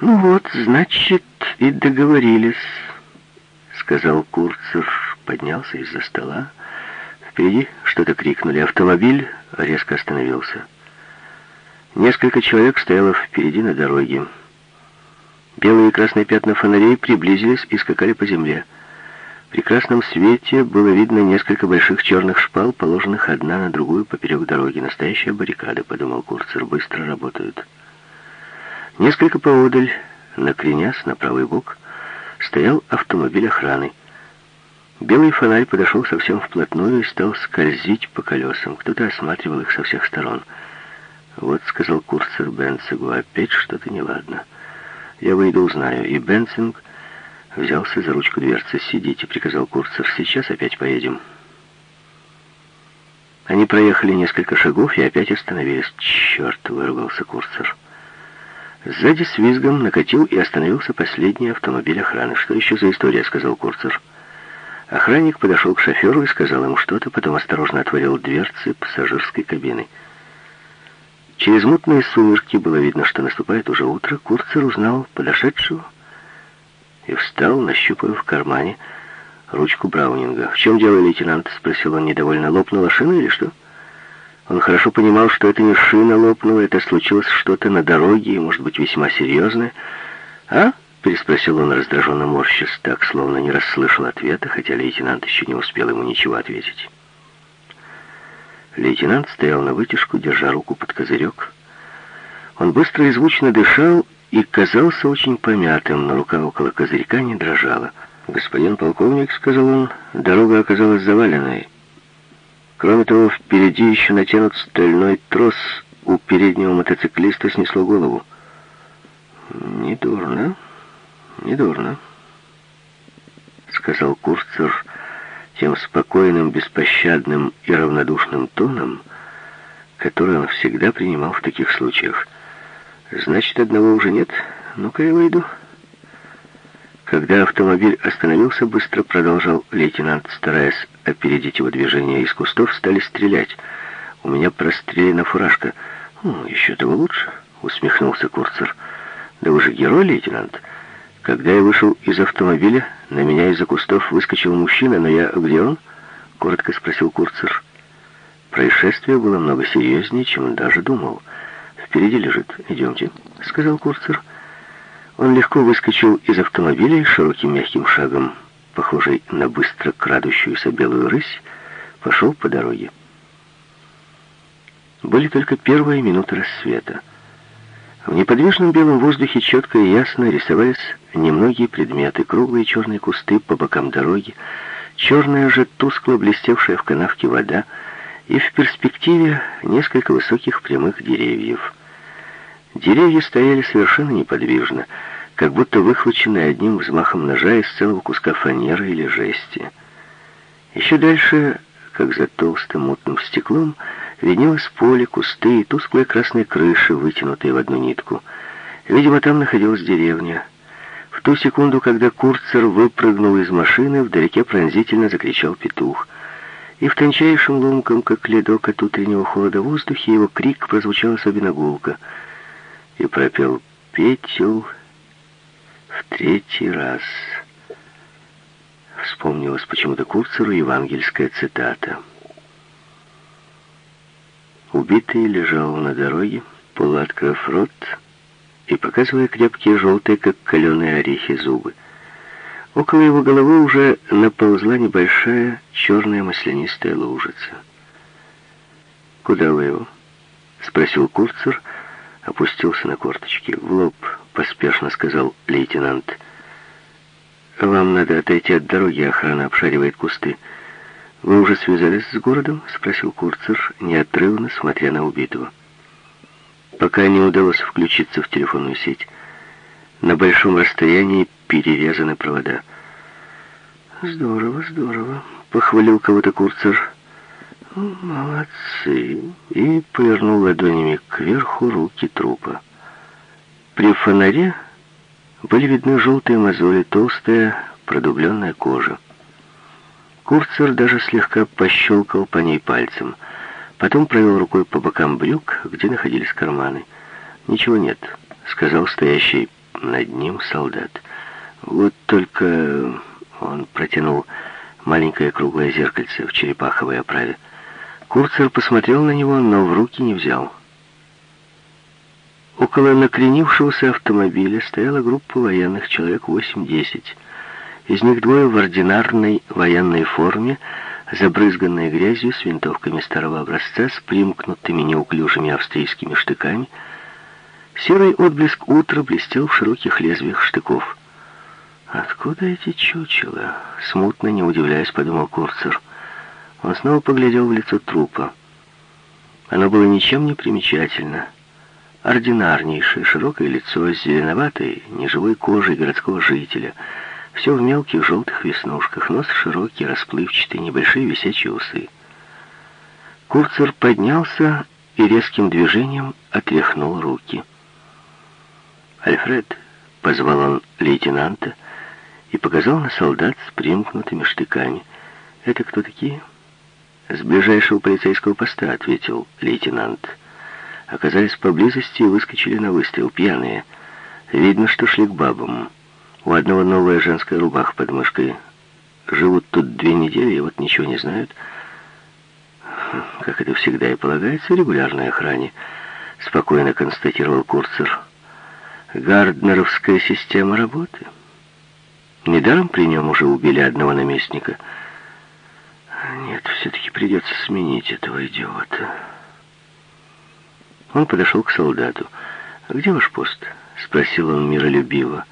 «Ну вот, значит, и договорились», — сказал Курцер, поднялся из-за стола. Впереди что-то крикнули. Автомобиль резко остановился. Несколько человек стояло впереди на дороге. Белые и красные пятна фонарей приблизились и скакали по земле. При красном свете было видно несколько больших черных шпал, положенных одна на другую поперек дороги. Настоящая баррикада, подумал Курцер, быстро работают. Несколько поодаль, накренясь на правый бок, стоял автомобиль охраны. Белый фонарь подошел совсем вплотную и стал скользить по колесам. Кто-то осматривал их со всех сторон. «Вот», — сказал курсор Бенцингу, — «опять что-то неладно. Я выйду, узнаю». И Бенцинг взялся за ручку дверцы. «Сидите», — приказал курсор, — «сейчас опять поедем». Они проехали несколько шагов и опять остановились. «Черт!» — выругался курсор. Сзади с визгом накатил и остановился последний автомобиль охраны. «Что еще за история?» — сказал курсор. Охранник подошел к шоферу и сказал ему что-то, потом осторожно отворил дверцы пассажирской кабины. Через мутные сумерки было видно, что наступает уже утро. Курцер узнал подошедшего и встал, нащупав в кармане ручку Браунинга. «В чем дело, лейтенант?» — спросил он недовольно. «Лопнула шина или что?» Он хорошо понимал, что это не шина лопнула, это случилось что-то на дороге, может быть, весьма серьезное. «А?» — переспросил он, раздраженно морщась, так, словно не расслышал ответа, хотя лейтенант еще не успел ему ничего ответить. Лейтенант стоял на вытяжку, держа руку под козырек. Он быстро и звучно дышал и казался очень помятым, но рука около козырька не дрожала. «Господин полковник», — сказал он, — «дорога оказалась заваленной. Кроме того, впереди еще натянут стальной трос, у переднего мотоциклиста снесло голову». «Недурно», «Недурно», — сказал Курцер тем спокойным, беспощадным и равнодушным тоном, который он всегда принимал в таких случаях. «Значит, одного уже нет? Ну-ка я выйду». Когда автомобиль остановился, быстро продолжал лейтенант, стараясь опередить его движение из кустов, стали стрелять. «У меня прострелена фуражка». «Ну, еще того лучше», — усмехнулся Курцер. «Да вы же герой, лейтенант». Когда я вышел из автомобиля, на меня из-за кустов выскочил мужчина, но я... Где он? Коротко спросил Курцер. Происшествие было много серьезнее, чем он даже думал. «Впереди лежит. Идемте», — сказал Курцер. Он легко выскочил из автомобиля широким мягким шагом, похожий на быстро крадущуюся белую рысь, пошел по дороге. Были только первые минуты рассвета. В неподвижном белом воздухе четко и ясно рисовались немногие предметы, круглые черные кусты по бокам дороги, черная же тускло блестевшая в канавке вода и в перспективе несколько высоких прямых деревьев. Деревья стояли совершенно неподвижно, как будто выхваченные одним взмахом ножа из целого куска фанеры или жести. Еще дальше, как за толстым мутным стеклом, виднелось поле, кусты и тусклые красные крыши, вытянутые в одну нитку. Видимо, там находилась деревня. В ту секунду, когда Курцер выпрыгнул из машины, вдалеке пронзительно закричал петух. И в тончайшем ломком, как ледок от утреннего холода воздухе, его крик прозвучал особенно гулко. И пропел «Петел» в третий раз. Вспомнилась почему-то Курцеру евангельская цитата. Убитый лежал на дороге, полуоткрыв рот и показывая крепкие желтые, как каленые орехи, зубы. Около его головы уже наползла небольшая черная маслянистая лужица. «Куда вы его?» — спросил Курцер, опустился на корточки. «В лоб», — поспешно сказал лейтенант. «Вам надо отойти от дороги, охрана обшаривает кусты». «Вы уже связались с городом?» — спросил Курцер, неотрывно смотря на убитого. Пока не удалось включиться в телефонную сеть. На большом расстоянии перерезаны провода. «Здорово, здорово», — похвалил кого-то Курцер. «Молодцы!» И повернул ладонями кверху руки трупа. При фонаре были видны желтые мозоли, толстая продубленная кожа. Курцер даже слегка пощелкал по ней пальцем. Потом провел рукой по бокам брюк, где находились карманы. «Ничего нет», — сказал стоящий над ним солдат. Вот только он протянул маленькое круглое зеркальце в черепаховой оправе. Курцер посмотрел на него, но в руки не взял. Около накренившегося автомобиля стояла группа военных, человек 8-10. Из них двое в ординарной военной форме, забрызганной грязью, с винтовками старого образца, с примкнутыми неуклюжими австрийскими штыками. Серый отблеск утра блестел в широких лезвиях штыков. «Откуда эти чучела?» Смутно, не удивляясь, подумал Курцер. Он снова поглядел в лицо трупа. Оно было ничем не примечательно. Ординарнейшее, широкое лицо с зеленоватой, неживой кожей городского жителя. Все в мелких желтых веснушках, нос широкий, расплывчатый, небольшие висячие усы. Курцер поднялся и резким движением отряхнул руки. «Альфред», — позвал он лейтенанта, — и показал на солдат с примкнутыми штыками. «Это кто такие?» «С ближайшего полицейского поста», — ответил лейтенант. Оказались поблизости и выскочили на выстрел, пьяные. Видно, что шли к бабам. У одного новая женская рубаха под мышкой. Живут тут две недели и вот ничего не знают. Как это всегда и полагается регулярной охране, спокойно констатировал Курцер. Гарднеровская система работы. Недаром при нем уже убили одного наместника. Нет, все-таки придется сменить этого идиота. Он подошел к солдату. «Где ваш пост?» — спросил он миролюбиво.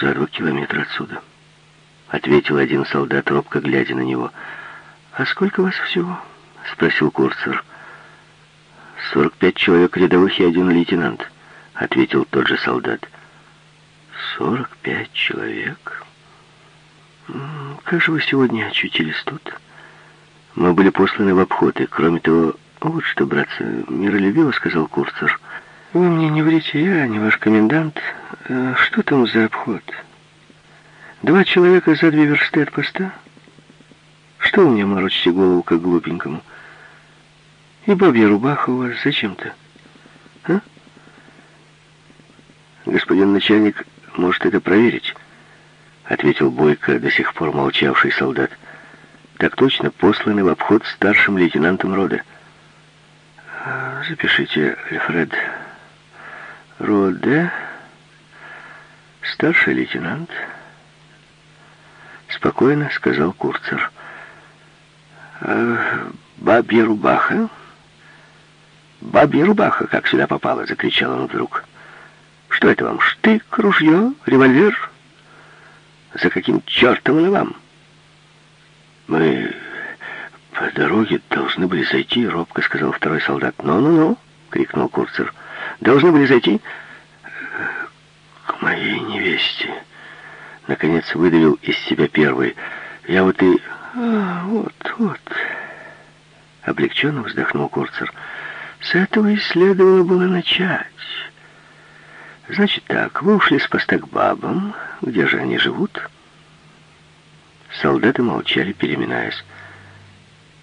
«За два километра отсюда», — ответил один солдат, робко глядя на него. «А сколько вас всего?» — спросил Курцер. «Сорок пять человек рядовых и один лейтенант», — ответил тот же солдат. Сорок пять человек. Как же вы сегодня очутились тут? Мы были посланы в обход, и кроме того... Вот что, братцы, миролюбиво сказал Курцер. Вы мне не врите, я не ваш комендант. А что там за обход? Два человека за две версты от поста? Что у меня морочите голову, как глупенькому? И бабья рубаха у вас зачем-то? А? Господин начальник может это проверить», — ответил Бойко, до сих пор молчавший солдат. «Так точно, посланы в обход старшим лейтенантом рода». «Запишите, Альфред. Роде, старший лейтенант». Спокойно сказал Курцер. «А «Бабья рубаха?» «Бабья рубаха, как сюда попала!» — закричал он вдруг. Что это вам, штык, ружье, револьвер? За каким чертом она вам? Мы по дороге должны были зайти, робко сказал второй солдат. Ну-ну-ну, крикнул Курцер. Должны были зайти к моей невесте. Наконец выдавил из себя первый. Я вот и... А, вот, вот. Облегченно вздохнул Курцер. С этого и следовало было начать. Значит так, вы ушли с поста к бабам. Где же они живут? Солдаты молчали, переминаясь.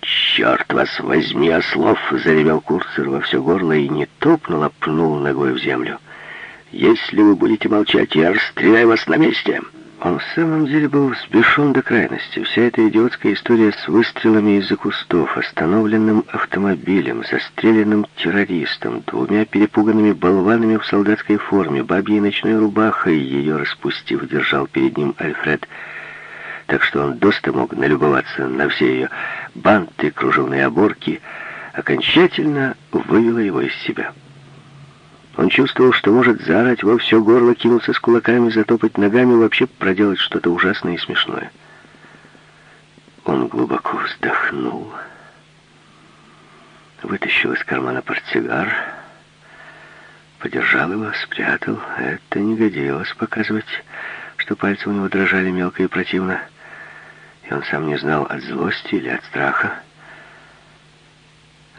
«Черт вас возьми, Ослов!» — заревел Курцер во все горло и не топнул, а пнул ногой в землю. «Если вы будете молчать, я расстреляю вас на месте!» Он в самом деле был взбешен до крайности. Вся эта идиотская история с выстрелами из-за кустов, остановленным автомобилем, застреленным террористом, двумя перепуганными болванами в солдатской форме, бабьей ночной рубахой, ее распустив, держал перед ним Альфред. Так что он доста мог налюбоваться на все ее банты, кружевные оборки, окончательно вывела его из себя. Он чувствовал, что может заорать во все горло, кинуться с кулаками, затопать ногами, вообще проделать что-то ужасное и смешное. Он глубоко вздохнул, вытащил из кармана портсигар, подержал его, спрятал. Это не годилось показывать, что пальцы у него дрожали мелко и противно, и он сам не знал, от злости или от страха.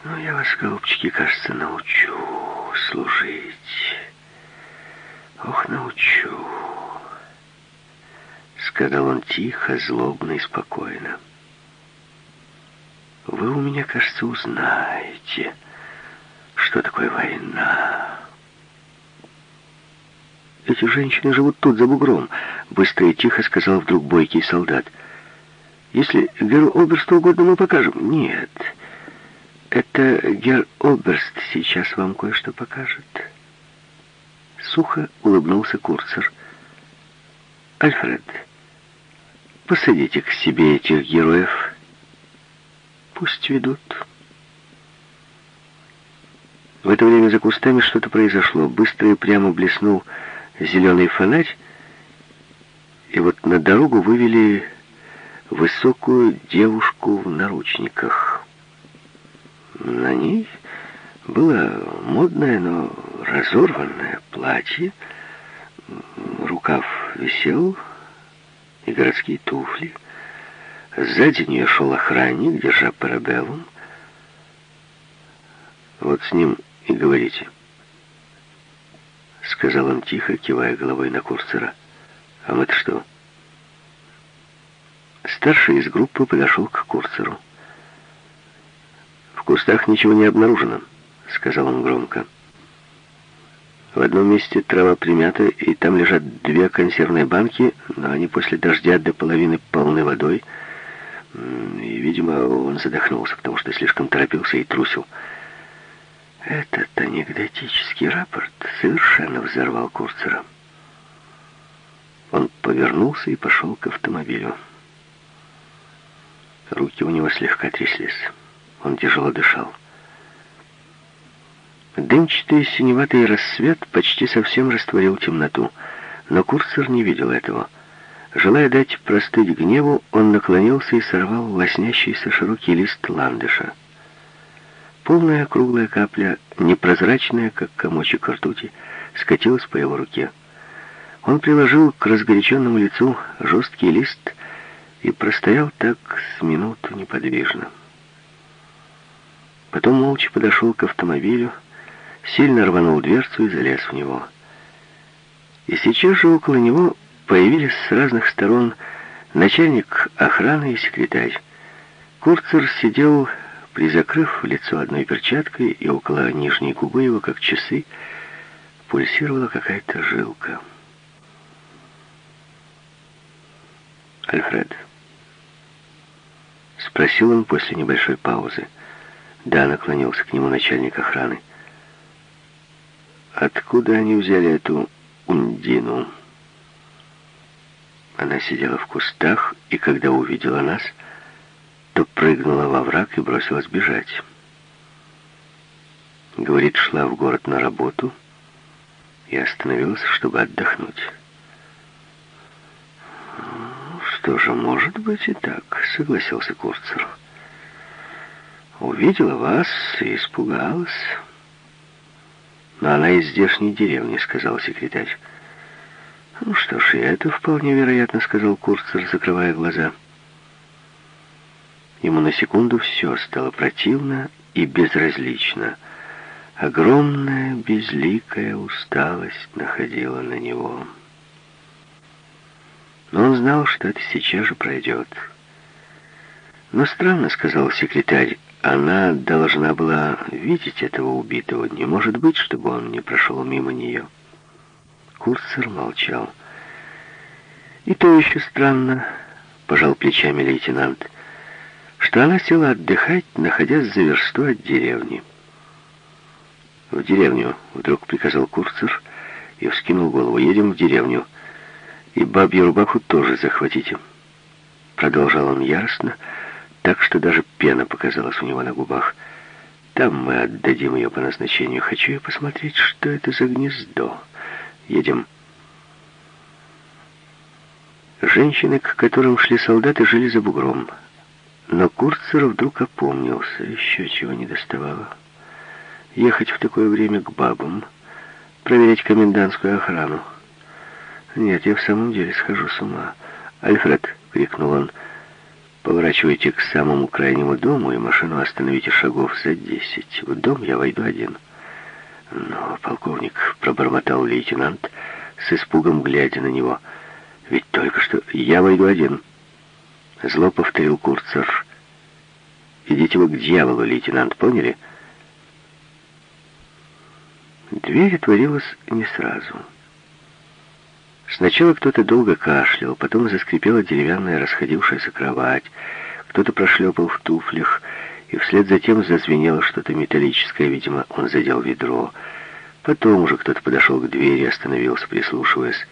«Ну, я вас, голубчики, кажется, научу» служить. Ох, научу. Сказал он тихо, злобно и спокойно. Вы у меня, кажется, узнаете, что такое война. эти женщины живут тут, за бугром», — быстро и тихо сказал вдруг бойкий солдат. «Если Геру Оберсту угодно, мы покажем». «Нет, это Гер Оберст сейчас вам кое-что покажет». Сухо улыбнулся Курцер. «Альфред, посадите к себе этих героев. Пусть ведут». В это время за кустами что-то произошло. Быстро и прямо блеснул зеленый фонарь, и вот на дорогу вывели высокую девушку в наручниках. На ней было модное, но разорванное платье, рукав висел и городские туфли. Сзади нее шел охранник, держа парабеллум. Вот с ним и говорите. Сказал он тихо, кивая головой на Курцера. А мы-то что? Старший из группы подошел к Курцеру. «В кустах ничего не обнаружено», — сказал он громко. В одном месте трава примята, и там лежат две консервные банки, но они после дождя до половины полны водой. И, видимо, он задохнулся, потому что слишком торопился и трусил. Этот анекдотический рапорт совершенно взорвал Курцера. Он повернулся и пошел к автомобилю. Руки у него слегка тряслись. Он тяжело дышал. Дымчатый синеватый рассвет почти совсем растворил темноту, но Курцер не видел этого. Желая дать простыть гневу, он наклонился и сорвал лоснящийся широкий лист ландыша. Полная круглая капля, непрозрачная, как комочек ртути, скатилась по его руке. Он приложил к разгоряченному лицу жесткий лист и простоял так с минуту неподвижно. Потом молча подошел к автомобилю, сильно рванул дверцу и залез в него. И сейчас же около него появились с разных сторон начальник охраны и секретарь. Курцер сидел Призакрыв лицо одной перчаткой, и около нижней губы его, как часы, пульсировала какая-то жилка. «Альфред?» Спросил он после небольшой паузы. Да, наклонился к нему начальник охраны. «Откуда они взяли эту Ундину?» Она сидела в кустах, и когда увидела нас, то прыгнула во враг и бросилась бежать. Говорит, шла в город на работу и остановилась, чтобы отдохнуть. «Что же, может быть и так», — согласился Курцер. «Увидела вас и испугалась». «Но она из здешней деревни», — сказал секретарь. «Ну что ж, и это вполне вероятно», — сказал Курцер, закрывая глаза. Ему на секунду все стало противно и безразлично. Огромная безликая усталость находила на него. Но он знал, что это сейчас же пройдет. «Но странно», — сказал секретарь, — «она должна была видеть этого убитого. Не может быть, чтобы он не прошел мимо нее». Курцер молчал. «И то еще странно», — пожал плечами лейтенант что она села отдыхать, находясь за версту от деревни. «В деревню», — вдруг приказал Курцер и вскинул голову. «Едем в деревню. И бабью рубаху тоже захватите». Продолжал он яростно, так что даже пена показалась у него на губах. «Там мы отдадим ее по назначению. Хочу я посмотреть, что это за гнездо. Едем». Женщины, к которым шли солдаты, жили за бугром. Но Курцер вдруг опомнился, еще чего не доставало. Ехать в такое время к бабам, проверять комендантскую охрану. Нет, я в самом деле схожу с ума. «Альфред!» — крикнул он. «Поворачивайте к самому крайнему дому и машину остановите шагов за десять. В дом я войду один». «Но, полковник», — пробормотал лейтенант, с испугом глядя на него, — «ведь только что я войду один». Зло повторил Курцер. «Идите вы к дьяволу, лейтенант, поняли?» Дверь отворилась не сразу. Сначала кто-то долго кашлял, потом заскрипела деревянная расходившаяся кровать, кто-то прошлепал в туфлях, и вслед за тем зазвенело что-то металлическое, видимо, он задел ведро. Потом уже кто-то подошел к двери, остановился, прислушиваясь.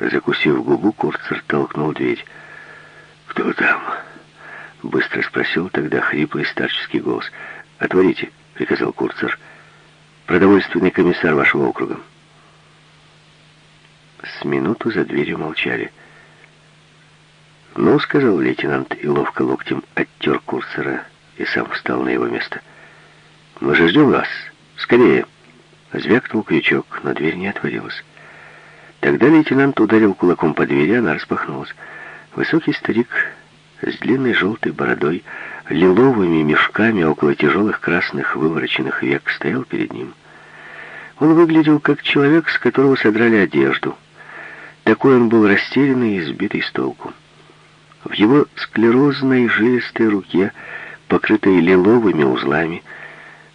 Закусив губу, Курцер толкнул дверь. «Кто там?» — быстро спросил тогда хриплый старческий голос. «Отворите», — приказал Курцер. «Продовольственный комиссар вашего округа». С минуту за дверью молчали. «Ну», — сказал лейтенант и ловко локтем оттер Курцера и сам встал на его место. «Мы же ждем вас. Скорее!» Звякнул крючок, но дверь не отворилась. Тогда лейтенант ударил кулаком по двери, она распахнулась. Высокий старик с длинной желтой бородой, лиловыми мешками около тяжелых красных вывороченных век стоял перед ним. Он выглядел как человек, с которого содрали одежду. Такой он был растерянный и сбитый с толку. В его склерозной жилистой руке, покрытой лиловыми узлами,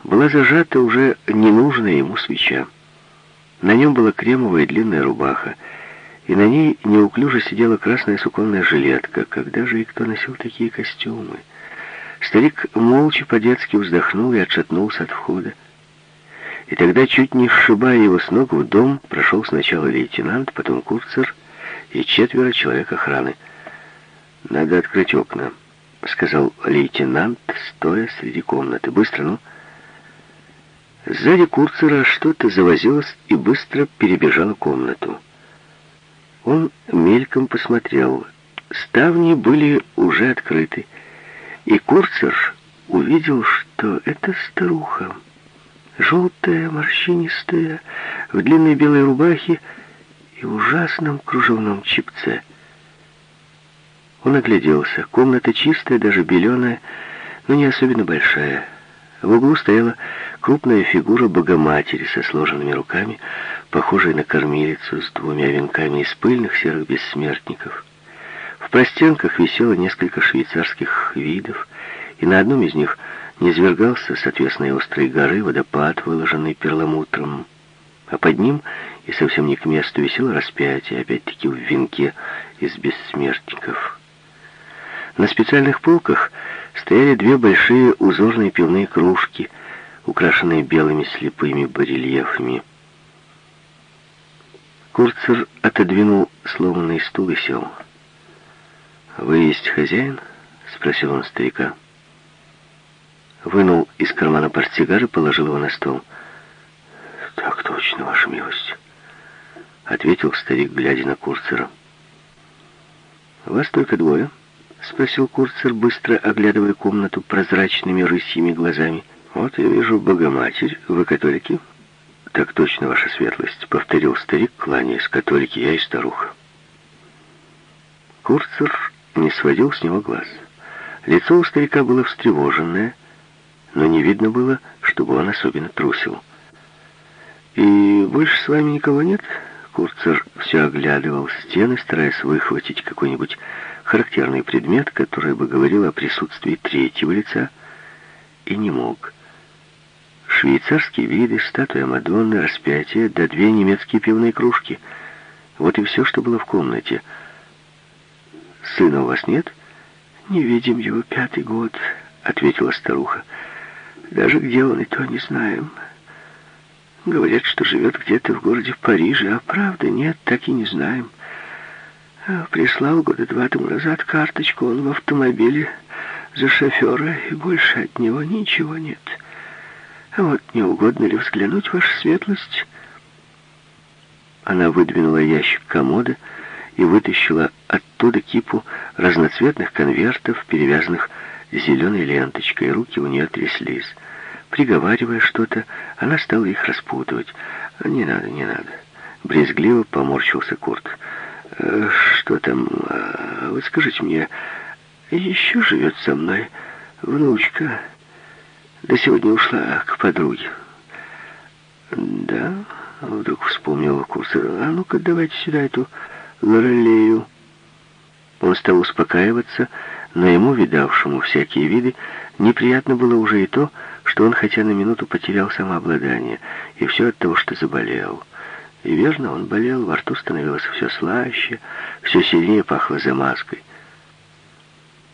была зажата уже ненужная ему свеча. На нем была кремовая длинная рубаха, и на ней неуклюже сидела красная суконная жилетка. Когда же и кто носил такие костюмы? Старик молча по-детски вздохнул и отшатнулся от входа. И тогда, чуть не сшибая его с ног, в дом прошел сначала лейтенант, потом курцер и четверо человек охраны. «Надо открыть окна», — сказал лейтенант, стоя среди комнаты. «Быстро, ну!» Сзади Курцера что-то завозилось и быстро перебежало комнату. Он мельком посмотрел. Ставни были уже открыты, и Курцер увидел, что это старуха. Желтая, морщинистая, в длинной белой рубахе и ужасном кружевном чипце — он огляделся. Комната чистая, даже беленая, но не особенно большая. В углу стояла крупная фигура Богоматери со сложенными руками, похожей на кормилицу с двумя венками из пыльных серых бессмертников. В простенках висело несколько швейцарских видов, и на одном из них низвергался с отвесной острой горы водопад, выложенный перламутром, а под ним и совсем не к месту висело распятие, опять-таки в венке из бессмертников. На специальных полках стояли две большие узорные пивные кружки, украшенные белыми слепыми барельефами. Курцер отодвинул сломанный стул и сел. «Вы есть хозяин?» — спросил он старика. Вынул из кармана портсигар и положил его на стол. «Так точно, ваша милость», — ответил старик, глядя на Курцера. «Вас только двое?» — спросил Курцер, быстро оглядывая комнату прозрачными рысьими глазами. «Вот я вижу Богоматерь. Вы католики?» «Так точно, ваша светлость», — повторил старик, кланяясь. «Католики я и старуха». Курцер не сводил с него глаз. Лицо у старика было встревоженное, но не видно было, чтобы он особенно трусил. «И больше с вами никого нет?» Курцер все оглядывал стены, стараясь выхватить какой-нибудь характерный предмет, который бы говорил о присутствии третьего лица, и не мог. Швейцарские виды, статуя Мадонны, распятие, да две немецкие пивные кружки. Вот и все, что было в комнате. «Сына у вас нет?» «Не видим его пятый год», — ответила старуха. «Даже где он, и то не знаем. Говорят, что живет где-то в городе Париже, а правда нет, так и не знаем». Прислал года два тому назад карточку, он в автомобиле за шофера, и больше от него ничего нет. А вот не угодно ли взглянуть, ваша светлость?» Она выдвинула ящик комода и вытащила оттуда кипу разноцветных конвертов, перевязанных зеленой ленточкой. Руки у нее тряслись. Приговаривая что-то, она стала их распутывать. «Не надо, не надо». Брезгливо поморщился Курт. Э, что там? А, вот скажите мне, еще живет со мной внучка? До сегодня ушла к подруге. Да, вдруг вспомнил курсор. А ну-ка, давайте сюда эту Лорелею. Он стал успокаиваться, но ему, видавшему всякие виды, неприятно было уже и то, что он хотя на минуту потерял самообладание, и все от того, что заболел. И верно, он болел, во рту становилось все слаще, все сильнее пахло замазкой.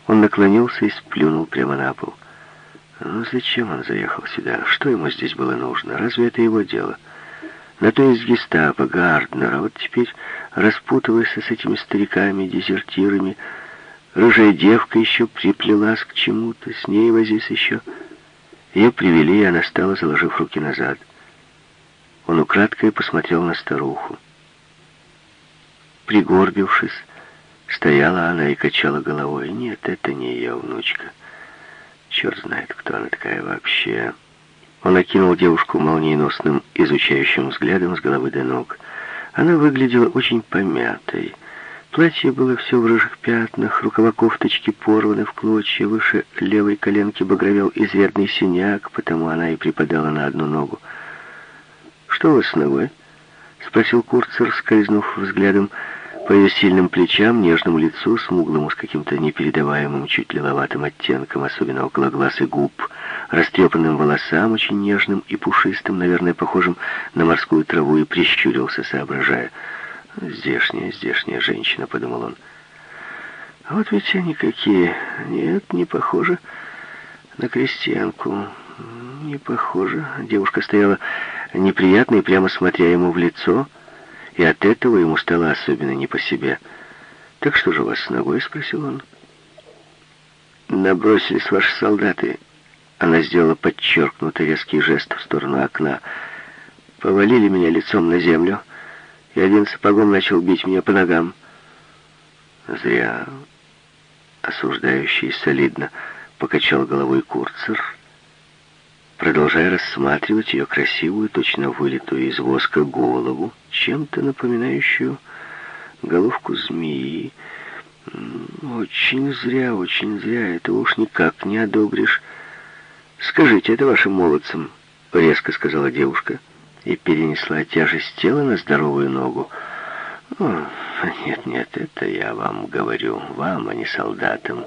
Он наклонился и сплюнул прямо на пол. Ну зачем он заехал сюда? Что ему здесь было нужно? Разве это его дело? На то из гестапо, Гарднера. Вот теперь распутывайся с этими стариками, дезертирами. Рыжая девка еще приплелась к чему-то, с ней возись еще. Ее привели, и она стала, заложив руки назад. Он украдкой посмотрел на старуху. Пригорбившись, стояла она и качала головой. Нет, это не ее внучка. Черт знает, кто она такая вообще. Он окинул девушку молниеносным, изучающим взглядом с головы до ног. Она выглядела очень помятой. Платье было все в рыжих пятнах, рукава кофточки порваны в клочья, выше левой коленки багровел изрядный синяк, потому она и припадала на одну ногу. «Что у вас с ногой?» — спросил Курцер, скользнув взглядом по ее сильным плечам, нежному лицу, смуглому с каким-то непередаваемым, чуть лиловатым оттенком, особенно около глаз и губ, растрепанным волосам, очень нежным и пушистым, наверное, похожим на морскую траву, и прищурился, соображая. «Здешняя, здешняя женщина», — подумал он. «А вот ведь они какие. Нет, не похоже на крестьянку. Не похоже». Девушка стояла неприятно и прямо смотря ему в лицо, и от этого ему стало особенно не по себе. «Так что же у вас с ногой?» — спросил он. «Набросились ваши солдаты». Она сделала подчеркнутый резкий жест в сторону окна. «Повалили меня лицом на землю, и один сапогом начал бить меня по ногам». Зря осуждающий солидно покачал головой Курцер — продолжая рассматривать ее красивую, точно вылитую из воска голову, чем-то напоминающую головку змеи. Очень зря, очень зря, этого уж никак не одобришь. «Скажите это вашим молодцам», — резко сказала девушка и перенесла тяжесть тела на здоровую ногу. «О, нет, нет, это я вам говорю, вам, а не солдатам».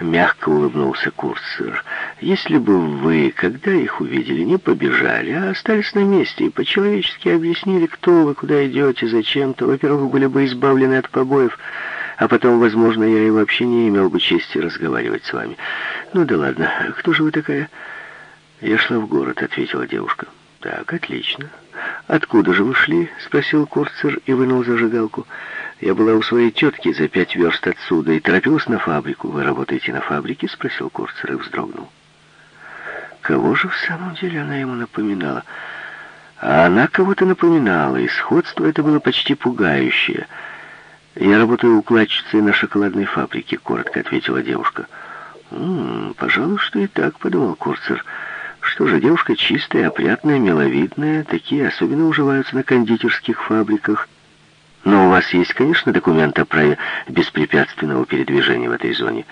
Мягко улыбнулся Курцер. «Если бы вы, когда их увидели, не побежали, а остались на месте и по-человечески объяснили, кто вы, куда идете, зачем, то, во-первых, были бы избавлены от побоев, а потом, возможно, я и вообще не имел бы чести разговаривать с вами. Ну да ладно, кто же вы такая?» «Я шла в город», — ответила девушка. «Так, отлично. Откуда же вы шли?» — спросил Курцер и вынул зажигалку. Я была у своей тетки за пять верст отсюда и торопилась на фабрику. Вы работаете на фабрике? Спросил Курцер и вздрогнул. Кого же в самом деле она ему напоминала? А она кого-то напоминала, и сходство это было почти пугающее. «Я работаю укладчицей на шоколадной фабрике», — коротко ответила девушка. «М -м, «Пожалуй, что и так», — подумал Курцер. «Что же, девушка чистая, опрятная, миловидная, такие особенно уживаются на кондитерских фабриках». Но у вас есть, конечно, документы о праве беспрепятственного передвижения в этой зоне.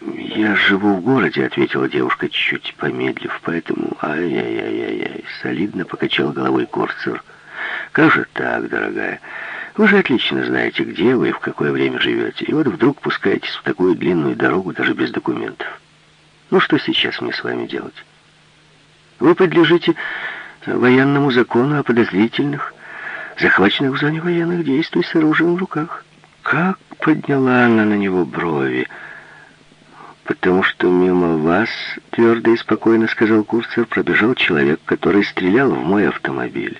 «Я живу в городе», — ответила девушка, чуть помедлив, поэтому... Ай-яй-яй-яй, солидно покачал головой Корцер. «Как же так, дорогая? Вы же отлично знаете, где вы и в какое время живете, и вот вдруг пускаетесь в такую длинную дорогу даже без документов. Ну что сейчас мне с вами делать? Вы подлежите военному закону о подозрительных, захваченных в зоне военных действий с оружием в руках. Как подняла она на него брови. «Потому что мимо вас, — твердо и спокойно сказал Курцер, — пробежал человек, который стрелял в мой автомобиль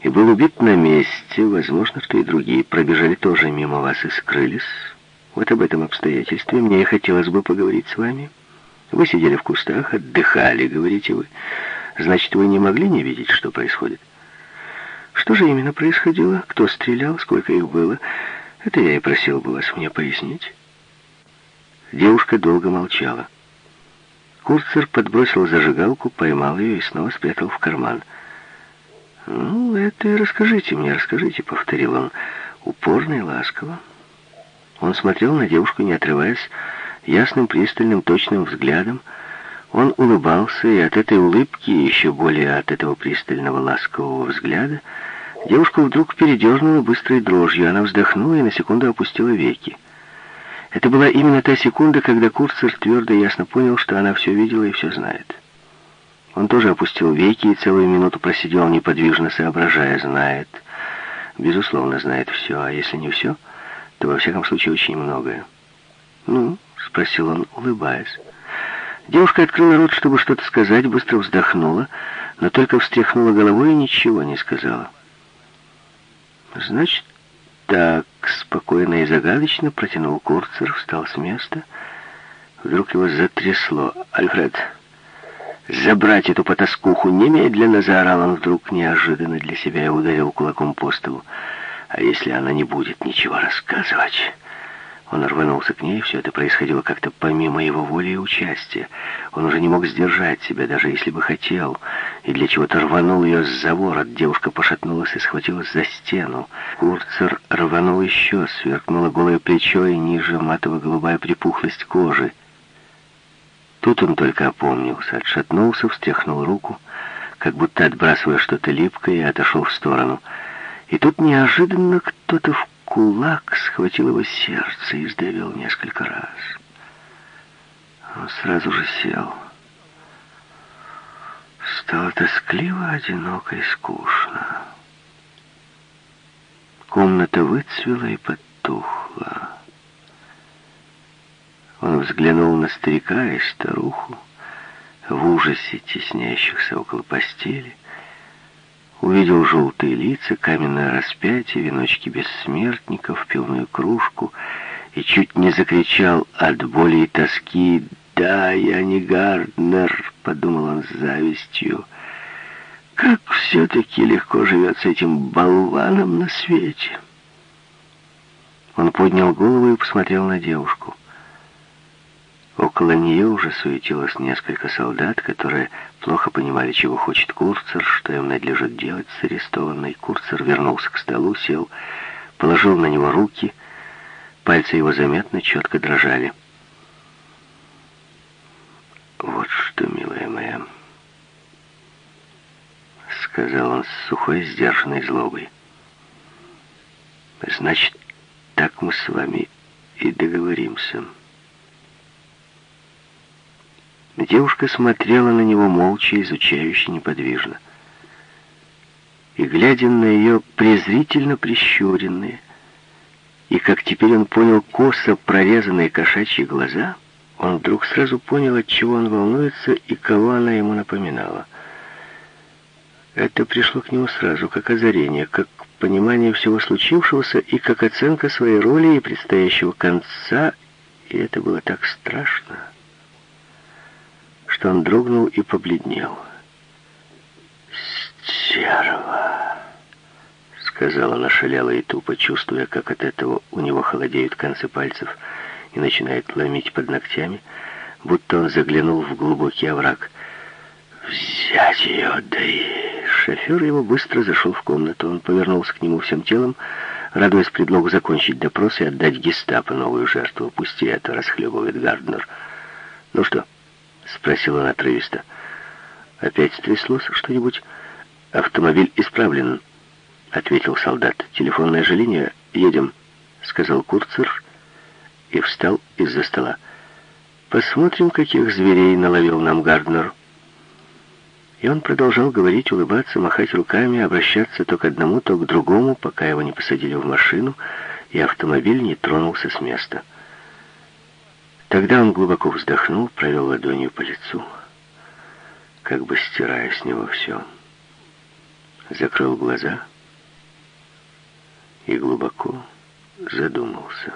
и был убит на месте. Возможно, что и другие пробежали тоже мимо вас и скрылись. Вот об этом обстоятельстве мне и хотелось бы поговорить с вами. Вы сидели в кустах, отдыхали, говорите вы. Значит, вы не могли не видеть, что происходит?» Что же именно происходило? Кто стрелял? Сколько их было? Это я и просил бы вас мне пояснить. Девушка долго молчала. Курцер подбросил зажигалку, поймал ее и снова спрятал в карман. «Ну, это расскажите мне, расскажите», — повторил он, упорно и ласково. Он смотрел на девушку, не отрываясь, ясным, пристальным, точным взглядом. Он улыбался, и от этой улыбки, еще более от этого пристального, ласкового взгляда, Девушку вдруг передернула быстрой дрожью. Она вздохнула и на секунду опустила веки. Это была именно та секунда, когда Курцер твердо и ясно понял, что она все видела и все знает. Он тоже опустил веки и целую минуту просидел неподвижно, соображая, знает, безусловно, знает все, а если не все, то во всяком случае очень многое. «Ну?» — спросил он, улыбаясь. Девушка открыла рот, чтобы что-то сказать, быстро вздохнула, но только встряхнула головой и ничего не сказала. «Значит, так», — спокойно и загадочно протянул Курцер, встал с места. Вдруг его затрясло. «Альфред, забрать эту потаскуху немедленно!» — заорал он вдруг неожиданно для себя и ударил кулаком по столу. «А если она не будет ничего рассказывать?» Он рванулся к ней, все это происходило как-то помимо его воли и участия. Он уже не мог сдержать себя, даже если бы хотел, и для чего-то рванул ее за ворот. Девушка пошатнулась и схватилась за стену. Курцер рванул еще, сверкнуло голое плечо и ниже матово-голубая припухлость кожи. Тут он только опомнился, отшатнулся, встряхнул руку, как будто отбрасывая что-то липкое, и отошел в сторону. И тут неожиданно кто-то в Кулак схватил его сердце и сдавил несколько раз. Он сразу же сел. Стало тоскливо, одиноко и скучно. Комната выцвела и потухла. Он взглянул на старика и старуху, в ужасе теснящихся около постели, Увидел желтые лица, каменное распятие, веночки бессмертников, пивную кружку и чуть не закричал от боли и тоски «Да, я не Гарднер», — подумал он с завистью. «Как все-таки легко живется этим болваном на свете!» Он поднял голову и посмотрел на девушку. Около нее уже суетилось несколько солдат, которые плохо понимали, чего хочет Курцер, что им надлежит делать с арестованной. Курцер вернулся к столу, сел, положил на него руки. Пальцы его заметно четко дрожали. «Вот что, милая моя», — сказал он с сухой, сдержанной злобой. «Значит, так мы с вами и договоримся». Девушка смотрела на него молча, изучающе, неподвижно. И, глядя на ее презрительно прищуренные, и, как теперь он понял, косо прорезанные кошачьи глаза, он вдруг сразу понял, от чего он волнуется и кого она ему напоминала. Это пришло к нему сразу, как озарение, как понимание всего случившегося и как оценка своей роли и предстоящего конца, и это было так страшно что он дрогнул и побледнел. «Стерва!» — сказала она и тупо, чувствуя, как от этого у него холодеют концы пальцев и начинает ломить под ногтями, будто он заглянул в глубокий овраг. «Взять ее, да и...» Шофер его быстро зашел в комнату. Он повернулся к нему всем телом, радуясь предлогу закончить допрос и отдать гестапо новую жертву. Пусть и это расхлебывает Гарднер. «Ну что?» — спросил он отрывисто. «Опять стряслось что-нибудь?» «Автомобиль исправлен», — ответил солдат. «Телефонная же линия. Едем», — сказал Курцер и встал из-за стола. «Посмотрим, каких зверей наловил нам Гарднер». И он продолжал говорить, улыбаться, махать руками, обращаться то к одному, то к другому, пока его не посадили в машину, и автомобиль не тронулся с места. Тогда он глубоко вздохнул, провел ладонью по лицу, как бы стирая с него все. Закрыл глаза и глубоко задумался.